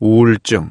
우울증.